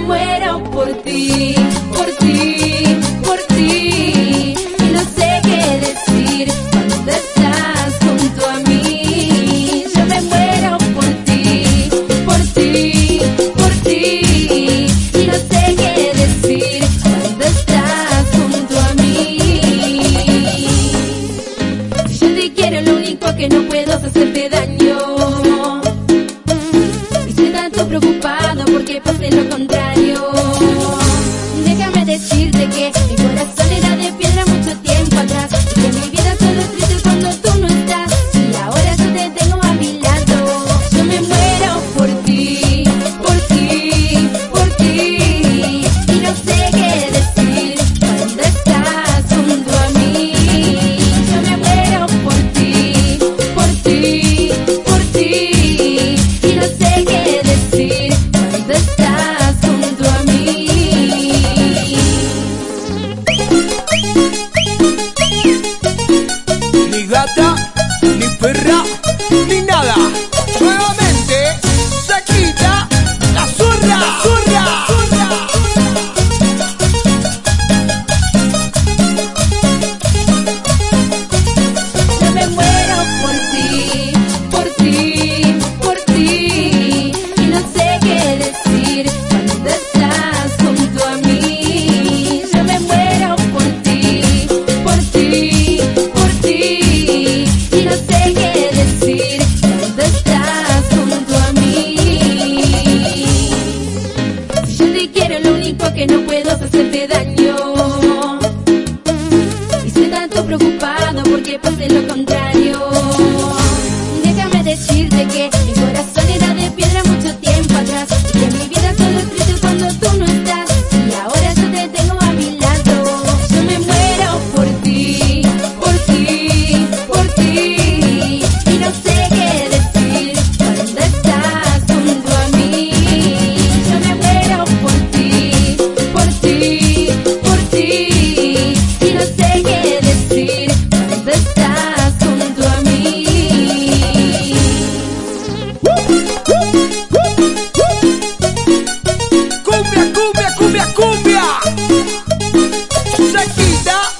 muera por ti, por ti, por ti. Y no sé qué decir cuando estás junto a mí. Yo me muero por ti, por ti, por ti. Y no sé qué decir cuando estás junto a mí. Yo te quiero, lo único que no puedo hacerte daño. Y estoy tanto preocupado porque pase lo contrario. porque no puedo hacerte daño. Y estoy tanto preocupado porque pase lo contrario. Déjame decirte que mi corazón. Stop.